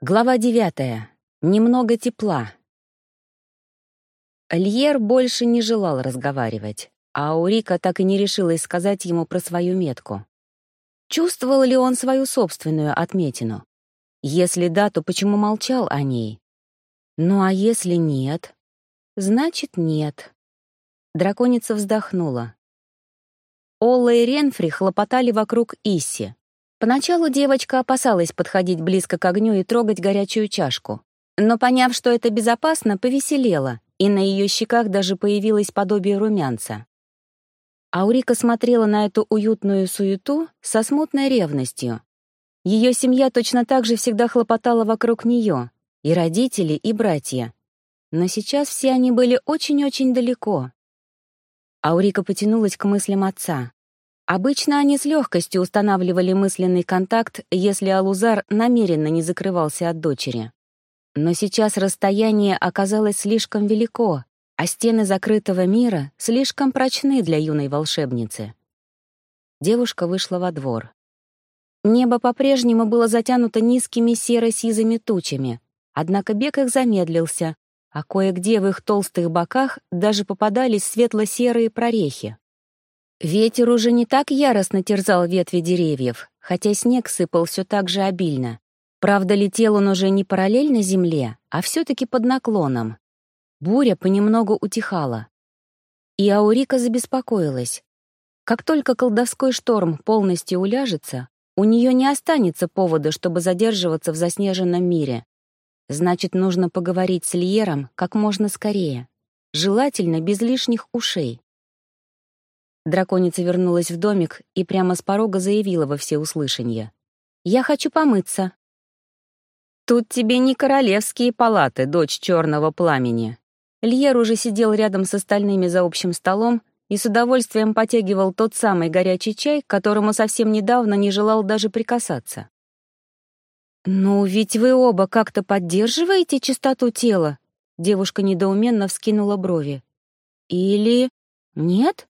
Глава девятая. Немного тепла. Льер больше не желал разговаривать, а Аурика так и не решилась сказать ему про свою метку. Чувствовал ли он свою собственную отметину? Если да, то почему молчал о ней? Ну а если нет? Значит, нет. Драконица вздохнула. Олла и Ренфри хлопотали вокруг Исси, Поначалу девочка опасалась подходить близко к огню и трогать горячую чашку. Но, поняв, что это безопасно, повеселела, и на ее щеках даже появилось подобие румянца. Аурика смотрела на эту уютную суету со смутной ревностью. Ее семья точно так же всегда хлопотала вокруг нее, и родители, и братья. Но сейчас все они были очень-очень далеко. Аурика потянулась к мыслям отца. Обычно они с легкостью устанавливали мысленный контакт, если Алузар намеренно не закрывался от дочери. Но сейчас расстояние оказалось слишком велико, а стены закрытого мира слишком прочны для юной волшебницы. Девушка вышла во двор. Небо по-прежнему было затянуто низкими серо-сизыми тучами, однако бег их замедлился, а кое-где в их толстых боках даже попадались светло-серые прорехи. Ветер уже не так яростно терзал ветви деревьев, хотя снег сыпал все так же обильно. Правда, летел он уже не параллельно земле, а все-таки под наклоном. Буря понемногу утихала. И Аурика забеспокоилась. Как только колдовской шторм полностью уляжется, у нее не останется повода, чтобы задерживаться в заснеженном мире. Значит, нужно поговорить с Льером как можно скорее. Желательно без лишних ушей. Драконица вернулась в домик и прямо с порога заявила во всеуслышание. «Я хочу помыться». «Тут тебе не королевские палаты, дочь черного пламени». Льер уже сидел рядом с остальными за общим столом и с удовольствием потягивал тот самый горячий чай, к которому совсем недавно не желал даже прикасаться. «Ну, ведь вы оба как-то поддерживаете чистоту тела?» Девушка недоуменно вскинула брови. «Или... нет?»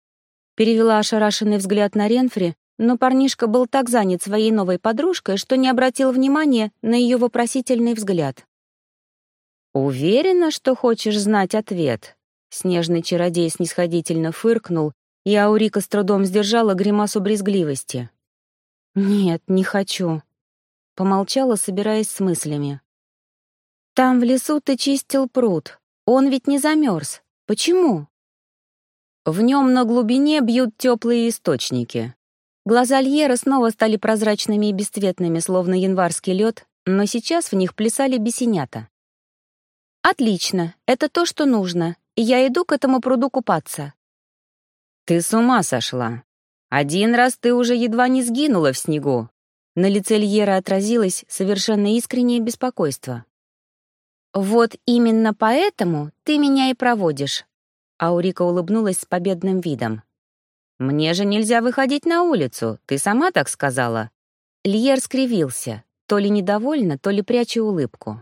Перевела ошарашенный взгляд на Ренфри, но парнишка был так занят своей новой подружкой, что не обратил внимания на ее вопросительный взгляд. «Уверена, что хочешь знать ответ?» Снежный чародей снисходительно фыркнул, и Аурика с трудом сдержала гримасу брезгливости. «Нет, не хочу», — помолчала, собираясь с мыслями. «Там в лесу ты чистил пруд. Он ведь не замерз. Почему?» В нем на глубине бьют теплые источники. Глаза Льера снова стали прозрачными и бесцветными, словно январский лед, но сейчас в них плясали бесенята. «Отлично, это то, что нужно, и я иду к этому пруду купаться». «Ты с ума сошла. Один раз ты уже едва не сгинула в снегу». На лице Льера отразилось совершенно искреннее беспокойство. «Вот именно поэтому ты меня и проводишь», Аурика улыбнулась с победным видом. «Мне же нельзя выходить на улицу, ты сама так сказала». Льер скривился, то ли недовольно, то ли пряча улыбку.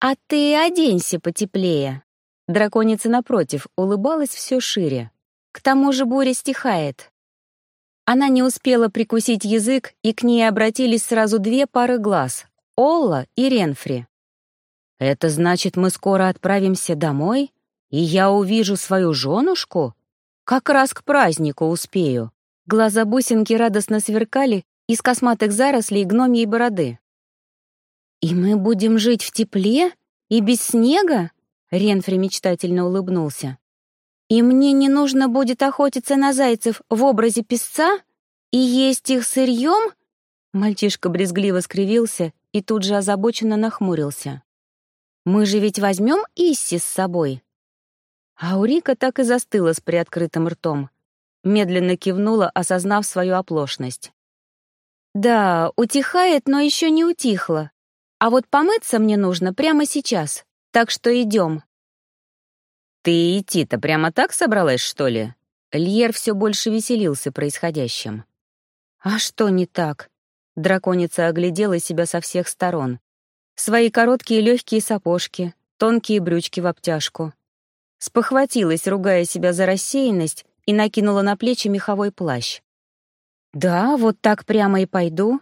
«А ты оденься потеплее». Драконица, напротив, улыбалась все шире. К тому же буря стихает. Она не успела прикусить язык, и к ней обратились сразу две пары глаз — Олла и Ренфри. «Это значит, мы скоро отправимся домой?» И я увижу свою женушку? Как раз к празднику успею. Глаза бусинки радостно сверкали из косматых зарослей гномьей бороды. «И мы будем жить в тепле? И без снега?» Ренфри мечтательно улыбнулся. «И мне не нужно будет охотиться на зайцев в образе песца? И есть их сырьем?» Мальчишка брезгливо скривился и тут же озабоченно нахмурился. «Мы же ведь возьмем Исси с собой?» Аурика так и застыла с приоткрытым ртом. Медленно кивнула, осознав свою оплошность. «Да, утихает, но еще не утихло. А вот помыться мне нужно прямо сейчас, так что идем». «Ты идти-то прямо так собралась, что ли?» Льер все больше веселился происходящим. «А что не так?» Драконица оглядела себя со всех сторон. Свои короткие легкие сапожки, тонкие брючки в обтяжку, Спохватилась, ругая себя за рассеянность, и накинула на плечи меховой плащ. «Да, вот так прямо и пойду».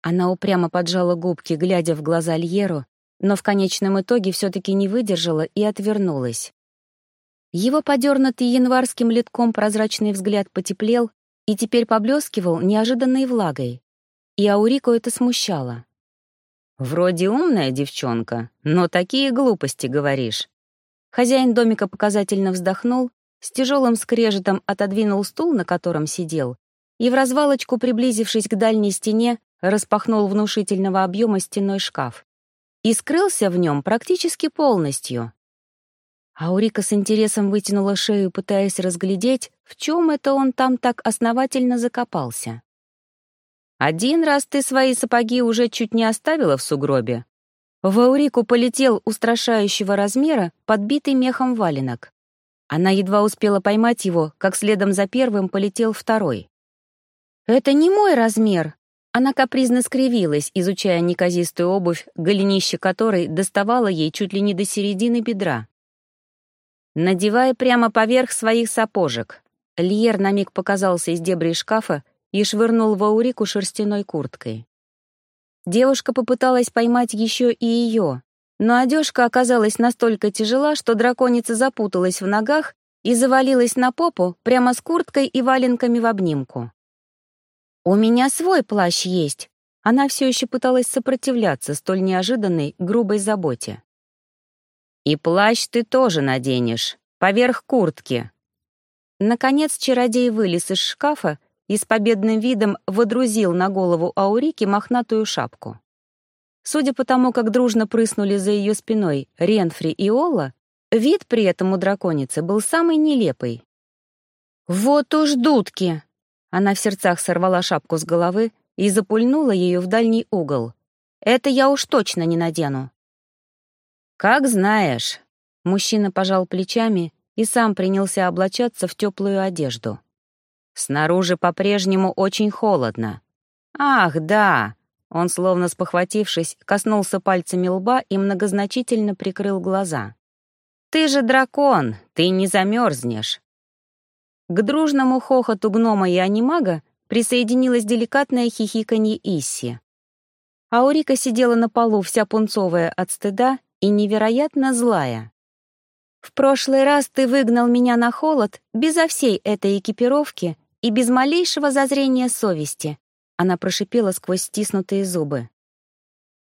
Она упрямо поджала губки, глядя в глаза Льеру, но в конечном итоге все-таки не выдержала и отвернулась. Его подернутый январским литком прозрачный взгляд потеплел и теперь поблескивал неожиданной влагой. И Аурику это смущало. «Вроде умная девчонка, но такие глупости говоришь». Хозяин домика показательно вздохнул, с тяжелым скрежетом отодвинул стул, на котором сидел, и в развалочку, приблизившись к дальней стене, распахнул внушительного объема стенной шкаф. И скрылся в нем практически полностью. Аурика с интересом вытянула шею, пытаясь разглядеть, в чем это он там так основательно закопался. Один раз ты свои сапоги уже чуть не оставила в сугробе. В Аурику полетел устрашающего размера подбитый мехом валенок. Она едва успела поймать его, как следом за первым полетел второй. «Это не мой размер!» Она капризно скривилась, изучая неказистую обувь, голенище которой доставала ей чуть ли не до середины бедра. Надевая прямо поверх своих сапожек, Льер на миг показался из дебри шкафа и швырнул в Аурику шерстяной курткой. Девушка попыталась поймать еще и ее, но одежка оказалась настолько тяжела, что драконица запуталась в ногах и завалилась на попу прямо с курткой и валенками в обнимку. «У меня свой плащ есть», она все еще пыталась сопротивляться столь неожиданной, грубой заботе. «И плащ ты тоже наденешь, поверх куртки». Наконец чародей вылез из шкафа и с победным видом водрузил на голову Аурики мохнатую шапку. Судя по тому, как дружно прыснули за ее спиной Ренфри и Олла, вид при этом у драконицы был самый нелепый. «Вот уж дудки!» Она в сердцах сорвала шапку с головы и запульнула ее в дальний угол. «Это я уж точно не надену». «Как знаешь», — мужчина пожал плечами и сам принялся облачаться в теплую одежду. Снаружи по-прежнему очень холодно. Ах, да! Он, словно спохватившись, коснулся пальцами лба и многозначительно прикрыл глаза. «Ты же дракон, ты не замерзнешь!» К дружному хохоту гнома и анимага присоединилось деликатное хихиканье Исси. Аурика сидела на полу вся пунцовая от стыда и невероятно злая. «В прошлый раз ты выгнал меня на холод безо всей этой экипировки и без малейшего зазрения совести», она прошипела сквозь стиснутые зубы.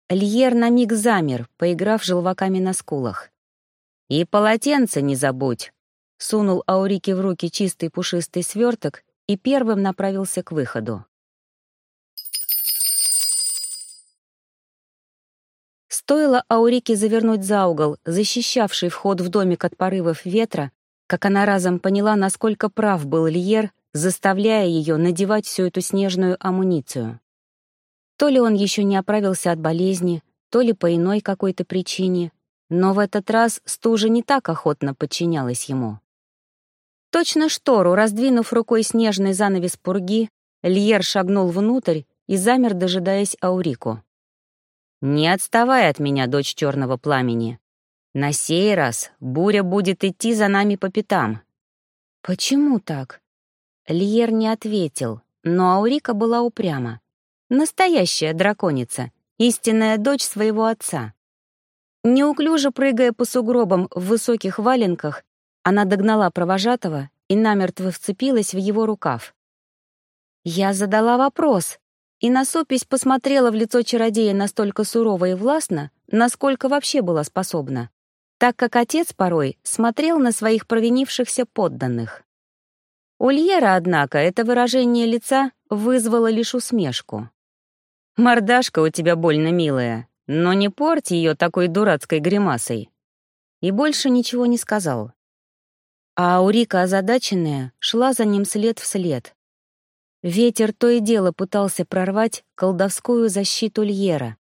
Льер на миг замер, поиграв желваками на скулах. «И полотенце не забудь!» Сунул Аурике в руки чистый пушистый сверток и первым направился к выходу. Стоило Аурике завернуть за угол, защищавший вход в домик от порывов ветра, как она разом поняла, насколько прав был Льер, заставляя ее надевать всю эту снежную амуницию. То ли он еще не оправился от болезни, то ли по иной какой-то причине, но в этот раз стужа не так охотно подчинялась ему. Точно штору, раздвинув рукой снежный занавес пурги, Льер шагнул внутрь и замер, дожидаясь Аурику. «Не отставай от меня, дочь черного пламени. На сей раз буря будет идти за нами по пятам». «Почему так?» Льер не ответил, но Аурика была упряма. Настоящая драконица, истинная дочь своего отца. Неуклюже прыгая по сугробам в высоких валенках, она догнала провожатого и намертво вцепилась в его рукав. Я задала вопрос, и насупись посмотрела в лицо чародея настолько сурово и властно, насколько вообще была способна, так как отец порой смотрел на своих провинившихся подданных. У Льера, однако, это выражение лица вызвало лишь усмешку. «Мордашка у тебя больно милая, но не порти ее такой дурацкой гримасой». И больше ничего не сказал. А Аурика, озадаченная, шла за ним след в след. Ветер то и дело пытался прорвать колдовскую защиту Льера.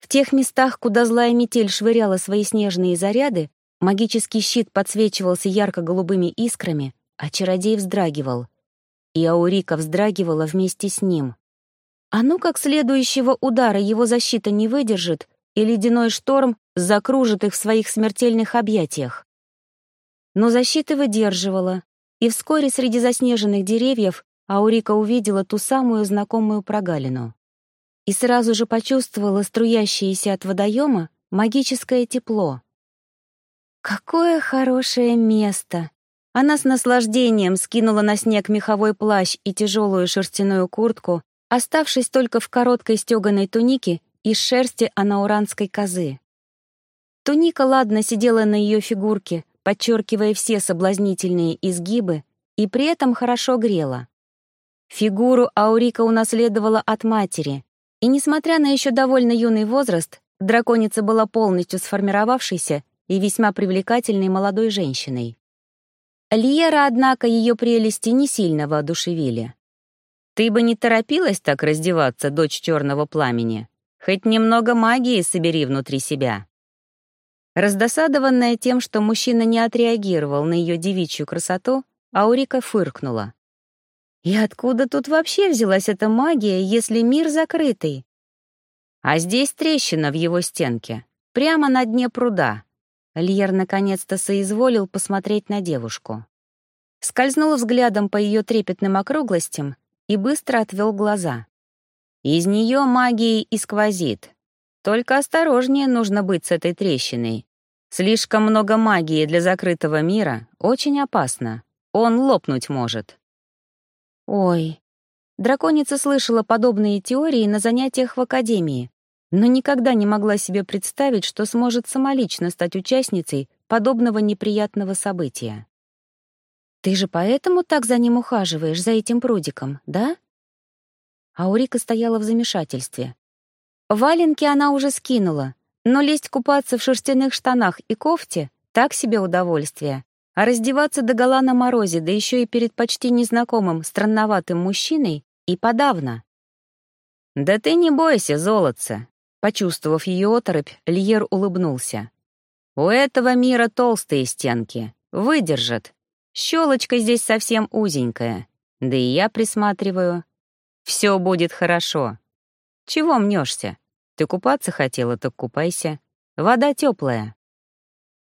В тех местах, куда злая метель швыряла свои снежные заряды, магический щит подсвечивался ярко-голубыми искрами, а чародей вздрагивал. И Аурика вздрагивала вместе с ним. А ну как следующего удара его защита не выдержит, и ледяной шторм закружит их в своих смертельных объятиях. Но защита выдерживала, и вскоре среди заснеженных деревьев Аурика увидела ту самую знакомую прогалину. и сразу же почувствовала струящееся от водоема магическое тепло. «Какое хорошее место!» Она с наслаждением скинула на снег меховой плащ и тяжелую шерстяную куртку, оставшись только в короткой стеганой тунике из шерсти анауранской козы. Туника ладно сидела на ее фигурке, подчеркивая все соблазнительные изгибы, и при этом хорошо грела. Фигуру Аурика унаследовала от матери, и, несмотря на еще довольно юный возраст, драконица была полностью сформировавшейся и весьма привлекательной молодой женщиной. Льера, однако, ее прелести не сильно воодушевили. «Ты бы не торопилась так раздеваться, дочь черного пламени. Хоть немного магии собери внутри себя». Раздосадованная тем, что мужчина не отреагировал на ее девичью красоту, Аурика фыркнула. И откуда тут вообще взялась эта магия, если мир закрытый? А здесь трещина в его стенке, прямо на дне пруда. Льер наконец-то соизволил посмотреть на девушку. Скользнул взглядом по ее трепетным округлостям и быстро отвел глаза. Из нее магией и сквозит. Только осторожнее нужно быть с этой трещиной. Слишком много магии для закрытого мира очень опасно. Он лопнуть может. Ой, драконица слышала подобные теории на занятиях в академии, но никогда не могла себе представить, что сможет самолично стать участницей подобного неприятного события. «Ты же поэтому так за ним ухаживаешь, за этим прудиком, да?» Аурика стояла в замешательстве. Валенки она уже скинула, но лезть купаться в шерстяных штанах и кофте — так себе удовольствие. А раздеваться догола на морозе, да еще и перед почти незнакомым, странноватым мужчиной, и подавно. «Да ты не бойся, золотце!» Почувствовав ее оторопь, Льер улыбнулся. «У этого мира толстые стенки. Выдержат. Щелочка здесь совсем узенькая. Да и я присматриваю. Все будет хорошо. Чего мнешься? Ты купаться хотела, так купайся. Вода теплая.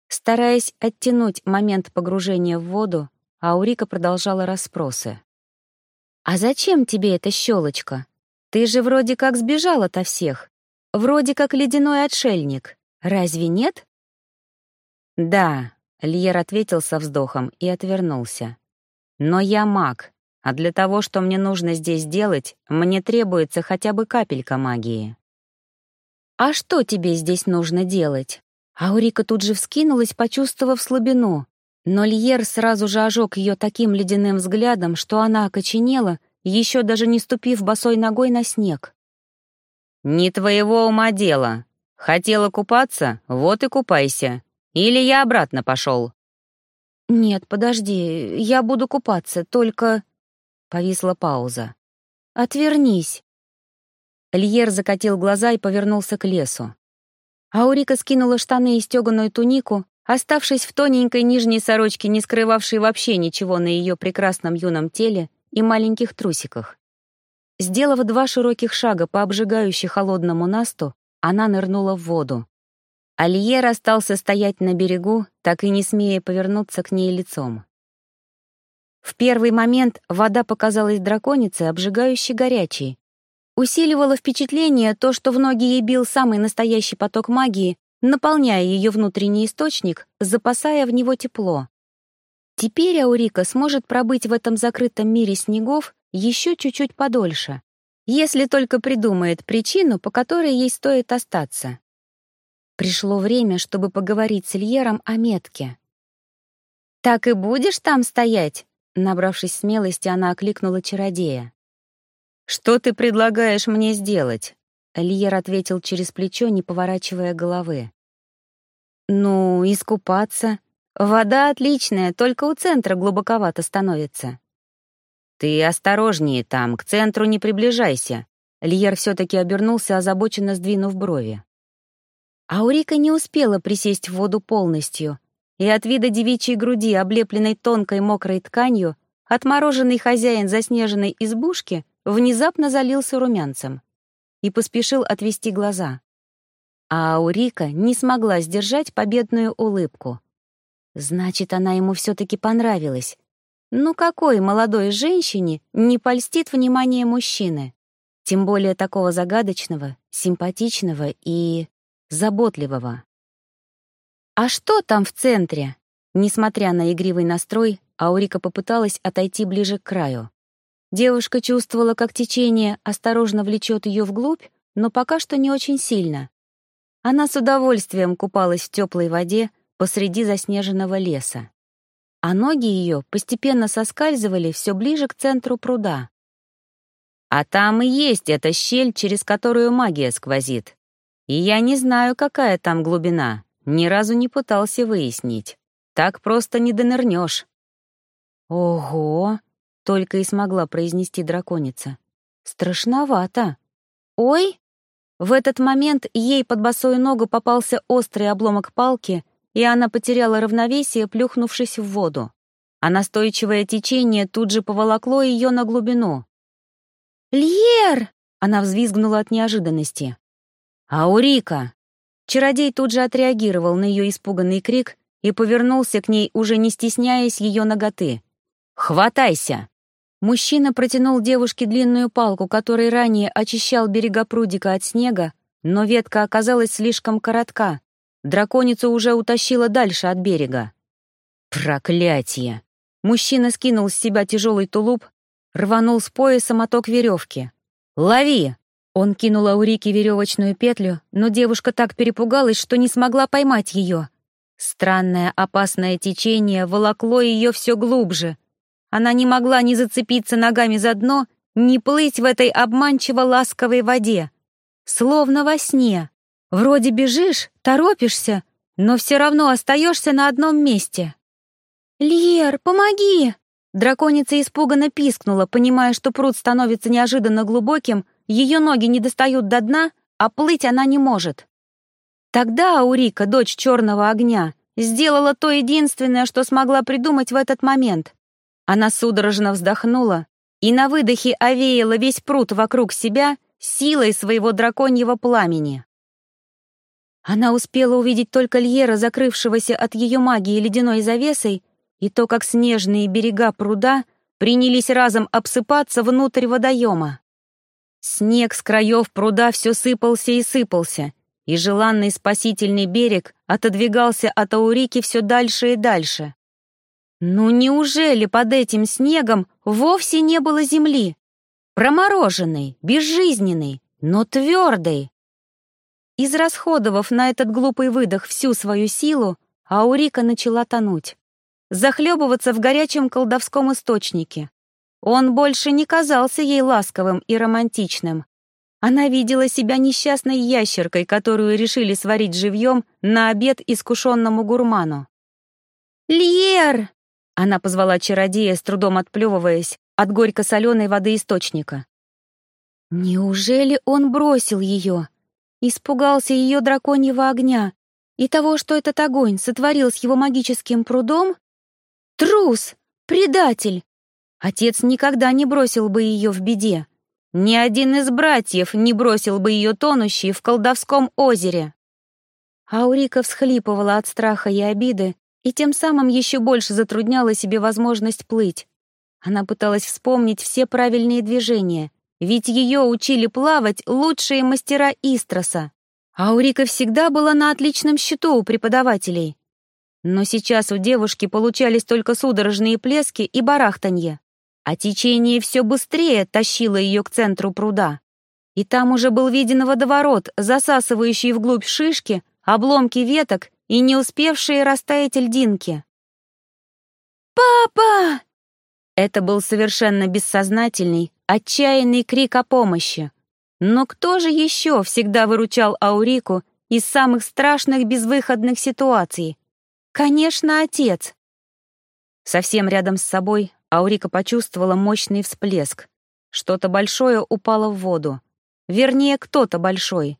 Стараясь оттянуть момент погружения в воду, Аурика продолжала расспросы. «А зачем тебе эта щелочка? Ты же вроде как сбежал ото всех. Вроде как ледяной отшельник. Разве нет?» «Да», — Льер ответил со вздохом и отвернулся. «Но я маг, а для того, что мне нужно здесь делать, мне требуется хотя бы капелька магии». «А что тебе здесь нужно делать?» Аурика тут же вскинулась, почувствовав слабину. Но Льер сразу же ожег ее таким ледяным взглядом, что она окоченела, еще даже не ступив босой ногой на снег. «Не твоего ума дело. Хотела купаться? Вот и купайся. Или я обратно пошел?» «Нет, подожди, я буду купаться, только...» Повисла пауза. «Отвернись». Льер закатил глаза и повернулся к лесу. Аурика скинула штаны и стеганую тунику, оставшись в тоненькой нижней сорочке, не скрывавшей вообще ничего на ее прекрасном юном теле, и маленьких трусиках. Сделав два широких шага по обжигающей холодному насту, она нырнула в воду. Альер остался стоять на берегу, так и не смея повернуться к ней лицом. В первый момент вода показалась драконице обжигающе горячей, Усиливало впечатление то, что в ноги ей бил самый настоящий поток магии, наполняя ее внутренний источник, запасая в него тепло. Теперь Аурика сможет пробыть в этом закрытом мире снегов еще чуть-чуть подольше, если только придумает причину, по которой ей стоит остаться. Пришло время, чтобы поговорить с Ильером о метке. «Так и будешь там стоять?» Набравшись смелости, она окликнула чародея. «Что ты предлагаешь мне сделать?» Льер ответил через плечо, не поворачивая головы. «Ну, искупаться. Вода отличная, только у центра глубоковато становится». «Ты осторожнее там, к центру не приближайся». Льер все-таки обернулся, озабоченно сдвинув брови. Аурика не успела присесть в воду полностью, и от вида девичьей груди, облепленной тонкой мокрой тканью, отмороженный хозяин заснеженной избушки внезапно залился румянцем и поспешил отвести глаза. А Аурика не смогла сдержать победную улыбку. Значит, она ему все-таки понравилась. Ну какой молодой женщине не польстит внимание мужчины? тем более такого загадочного, симпатичного и заботливого. «А что там в центре?» Несмотря на игривый настрой, Аурика попыталась отойти ближе к краю. Девушка чувствовала, как течение осторожно влечет ее вглубь, но пока что не очень сильно. Она с удовольствием купалась в теплой воде посреди заснеженного леса. А ноги ее постепенно соскальзывали все ближе к центру пруда. А там и есть эта щель, через которую магия сквозит. И я не знаю, какая там глубина, ни разу не пытался выяснить. Так просто не донырнешь. «Ого!» — только и смогла произнести драконица. «Страшновато!» «Ой!» В этот момент ей под босую ногу попался острый обломок палки, и она потеряла равновесие, плюхнувшись в воду. А настойчивое течение тут же поволокло ее на глубину. «Льер!» — она взвизгнула от неожиданности. «Аурика!» Чародей тут же отреагировал на ее испуганный крик и повернулся к ней, уже не стесняясь ее ноготы. «Хватайся!» Мужчина протянул девушке длинную палку, которой ранее очищал берега прудика от снега, но ветка оказалась слишком коротка. Драконицу уже утащила дальше от берега. «Проклятие!» Мужчина скинул с себя тяжелый тулуп, рванул с пояса моток веревки. «Лови!» Он кинул Аурике веревочную петлю, но девушка так перепугалась, что не смогла поймать ее. Странное опасное течение волокло ее все глубже. Она не могла ни зацепиться ногами за дно, ни плыть в этой обманчиво ласковой воде. Словно во сне. Вроде бежишь, торопишься, но все равно остаешься на одном месте. «Льер, помоги!» Драконица испуганно пискнула, понимая, что пруд становится неожиданно глубоким, ее ноги не достают до дна, а плыть она не может. Тогда Аурика, дочь черного огня, сделала то единственное, что смогла придумать в этот момент. Она судорожно вздохнула и на выдохе овеяла весь пруд вокруг себя силой своего драконьего пламени. Она успела увидеть только Льера, закрывшегося от ее магии ледяной завесой, и то, как снежные берега пруда принялись разом обсыпаться внутрь водоема. Снег с краев пруда все сыпался и сыпался, и желанный спасительный берег отодвигался от Аурики все дальше и дальше. Ну неужели под этим снегом вовсе не было земли? Промороженной, безжизненной, но твердой. Израсходовав на этот глупый выдох всю свою силу, Аурика начала тонуть захлебываться в горячем колдовском источнике. Он больше не казался ей ласковым и романтичным. Она видела себя несчастной ящеркой, которую решили сварить живьем на обед искушенному гурману. «Льер!» — она позвала чародея, с трудом отплевываясь от горько-соленой воды источника. Неужели он бросил ее? Испугался ее драконьего огня и того, что этот огонь сотворил с его магическим прудом? Трус! Предатель! Отец никогда не бросил бы ее в беде. Ни один из братьев не бросил бы ее тонущей в колдовском озере. Аурика всхлипывала от страха и обиды и тем самым еще больше затрудняла себе возможность плыть. Она пыталась вспомнить все правильные движения, ведь ее учили плавать лучшие мастера Истроса. Аурика всегда была на отличном счету у преподавателей. Но сейчас у девушки получались только судорожные плески и барахтанье, а течение все быстрее тащило ее к центру пруда. И там уже был виден водоворот, засасывающий вглубь шишки, обломки веток и не успевшие растаять льдинки. «Папа!» Это был совершенно бессознательный, отчаянный крик о помощи. Но кто же еще всегда выручал Аурику из самых страшных безвыходных ситуаций? Конечно, отец. Совсем рядом с собой Аурика почувствовала мощный всплеск. Что-то большое упало в воду. Вернее, кто-то большой.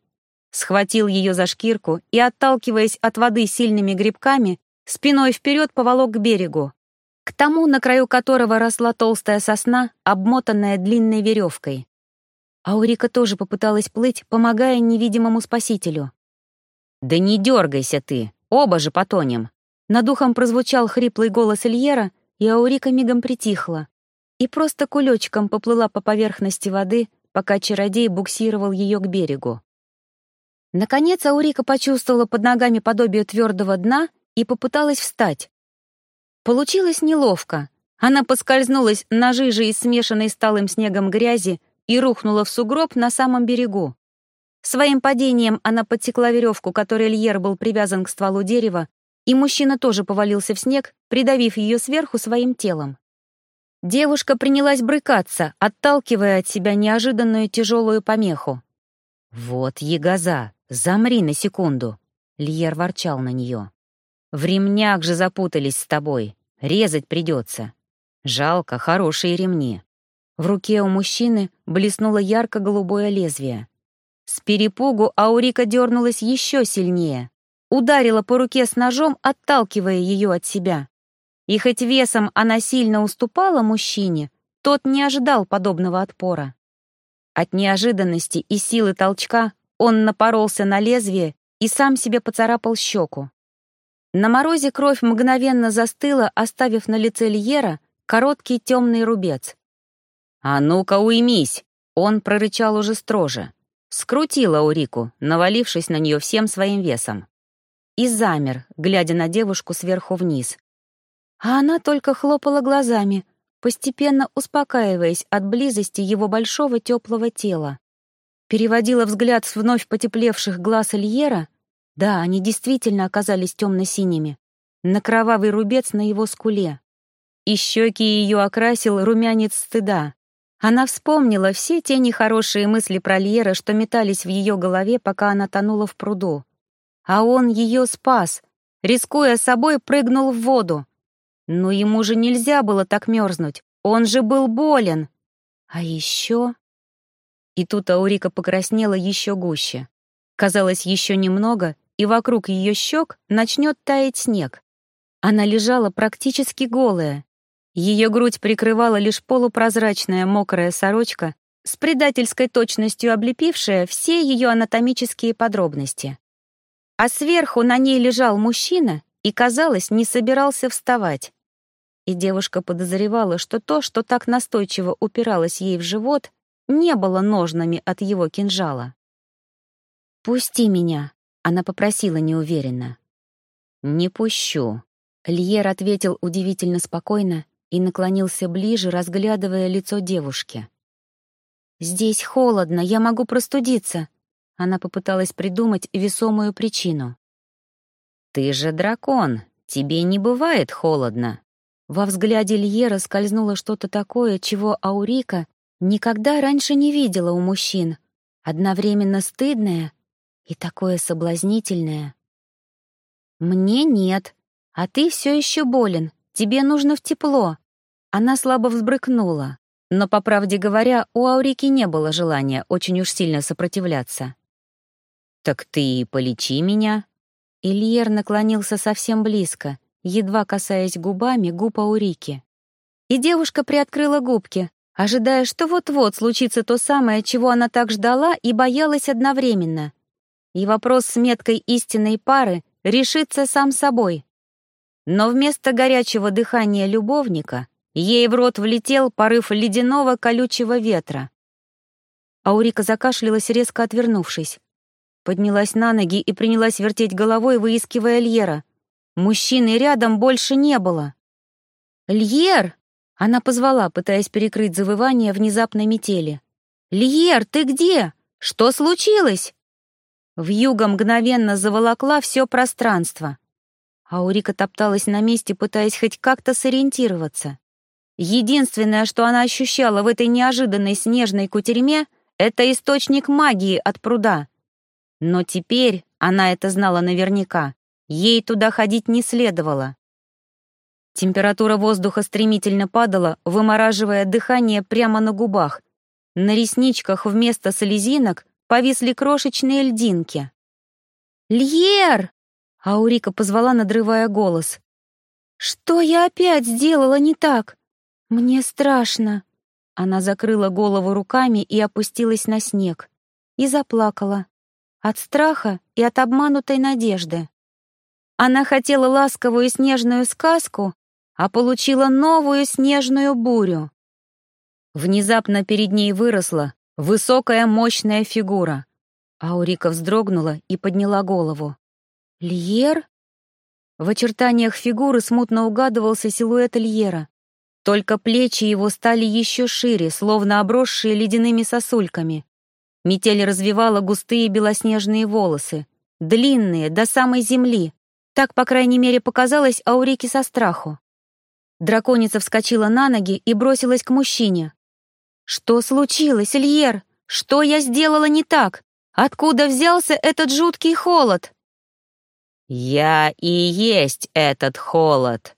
Схватил ее за шкирку и, отталкиваясь от воды сильными грибками, спиной вперед поволок к берегу, к тому, на краю которого росла толстая сосна, обмотанная длинной веревкой. Аурика тоже попыталась плыть, помогая невидимому спасителю. «Да не дергайся ты, оба же потонем!» Над ухом прозвучал хриплый голос Ильера, и Аурика мигом притихла и просто кулечком поплыла по поверхности воды, пока чародей буксировал ее к берегу. Наконец Аурика почувствовала под ногами подобие твердого дна и попыталась встать. Получилось неловко. Она поскользнулась на жиже из смешанной с талым снегом грязи и рухнула в сугроб на самом берегу. Своим падением она подсекла веревку, которой Льер был привязан к стволу дерева, и мужчина тоже повалился в снег, придавив ее сверху своим телом. Девушка принялась брыкаться, отталкивая от себя неожиданную тяжелую помеху. «Вот ягоза, замри на секунду!» — Льер ворчал на нее. «В ремнях же запутались с тобой, резать придется. Жалко, хорошие ремни». В руке у мужчины блеснуло ярко-голубое лезвие. С перепугу Аурика дернулась еще сильнее ударила по руке с ножом, отталкивая ее от себя. И хоть весом она сильно уступала мужчине, тот не ожидал подобного отпора. От неожиданности и силы толчка он напоролся на лезвие и сам себе поцарапал щеку. На морозе кровь мгновенно застыла, оставив на лице Льера короткий темный рубец. «А ну-ка уймись!» — он прорычал уже строже. Скрутил Аурику, навалившись на нее всем своим весом и замер, глядя на девушку сверху вниз. А она только хлопала глазами, постепенно успокаиваясь от близости его большого теплого тела. Переводила взгляд с вновь потеплевших глаз Ильера, да, они действительно оказались темно-синими, на кровавый рубец на его скуле. И щеки ее окрасил румянец стыда. Она вспомнила все те нехорошие мысли про Льера, что метались в ее голове, пока она тонула в пруду. А он ее спас, рискуя собой, прыгнул в воду. Но ему же нельзя было так мерзнуть, он же был болен. А еще... И тут Аурика покраснела еще гуще. Казалось, еще немного, и вокруг ее щек начнет таять снег. Она лежала практически голая. Ее грудь прикрывала лишь полупрозрачная мокрая сорочка, с предательской точностью облепившая все ее анатомические подробности а сверху на ней лежал мужчина и, казалось, не собирался вставать. И девушка подозревала, что то, что так настойчиво упиралось ей в живот, не было ножнами от его кинжала. «Пусти меня», — она попросила неуверенно. «Не пущу», — Льер ответил удивительно спокойно и наклонился ближе, разглядывая лицо девушки. «Здесь холодно, я могу простудиться», она попыталась придумать весомую причину. «Ты же дракон, тебе не бывает холодно». Во взгляде Льера скользнуло что-то такое, чего Аурика никогда раньше не видела у мужчин, одновременно стыдное и такое соблазнительное. «Мне нет, а ты все еще болен, тебе нужно в тепло». Она слабо взбрыкнула, но, по правде говоря, у Аурики не было желания очень уж сильно сопротивляться. «Так ты полечи меня». Ильер наклонился совсем близко, едва касаясь губами губ Аурики. И девушка приоткрыла губки, ожидая, что вот-вот случится то самое, чего она так ждала и боялась одновременно. И вопрос с меткой истинной пары решится сам собой. Но вместо горячего дыхания любовника ей в рот влетел порыв ледяного колючего ветра. Аурика закашлялась, резко отвернувшись. Поднялась на ноги и принялась вертеть головой, выискивая Льера. Мужчины рядом больше не было. «Льер!» — она позвала, пытаясь перекрыть завывание внезапной метели. «Льер, ты где? Что случилось?» Вьюга мгновенно заволокла все пространство. Аурика топталась на месте, пытаясь хоть как-то сориентироваться. Единственное, что она ощущала в этой неожиданной снежной кутерьме, это источник магии от пруда. Но теперь она это знала наверняка. Ей туда ходить не следовало. Температура воздуха стремительно падала, вымораживая дыхание прямо на губах. На ресничках вместо слезинок повисли крошечные льдинки. «Льер!» — Аурика позвала, надрывая голос. «Что я опять сделала не так? Мне страшно!» Она закрыла голову руками и опустилась на снег. И заплакала. От страха и от обманутой надежды. Она хотела ласковую снежную сказку, а получила новую снежную бурю. Внезапно перед ней выросла, Высокая, мощная фигура. Аурика вздрогнула и подняла голову. «Льер?» В очертаниях фигуры смутно угадывался силуэт Льера. Только плечи его стали еще шире, словно обросшие ледяными сосульками. Метель развивала густые белоснежные волосы, длинные, до самой земли. Так, по крайней мере, показалось Аурике со страху. Драконица вскочила на ноги и бросилась к мужчине. «Что случилось, Льер? Что я сделала не так? Откуда взялся этот жуткий холод?» «Я и есть этот холод!»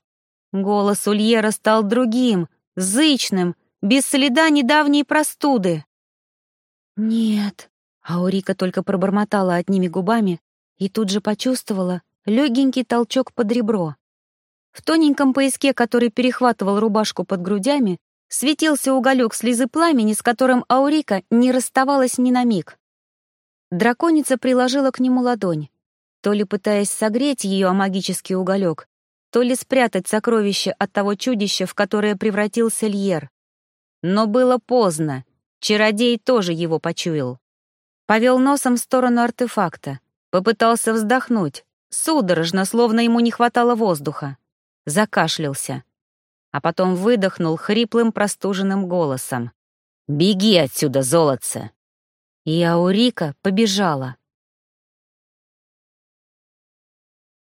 Голос Ульера стал другим, зычным, без следа недавней простуды. «Нет», — Аурика только пробормотала одними губами и тут же почувствовала легенький толчок под ребро. В тоненьком пояске, который перехватывал рубашку под грудями, светился уголек слезы пламени, с которым Аурика не расставалась ни на миг. Драконица приложила к нему ладонь, то ли пытаясь согреть ее о магический уголек, то ли спрятать сокровище от того чудища, в которое превратился Льер. Но было поздно, чародей тоже его почуял. Повел носом в сторону артефакта, попытался вздохнуть, судорожно, словно ему не хватало воздуха закашлялся, а потом выдохнул хриплым простуженным голосом. «Беги отсюда, золотце!» И Аурика побежала.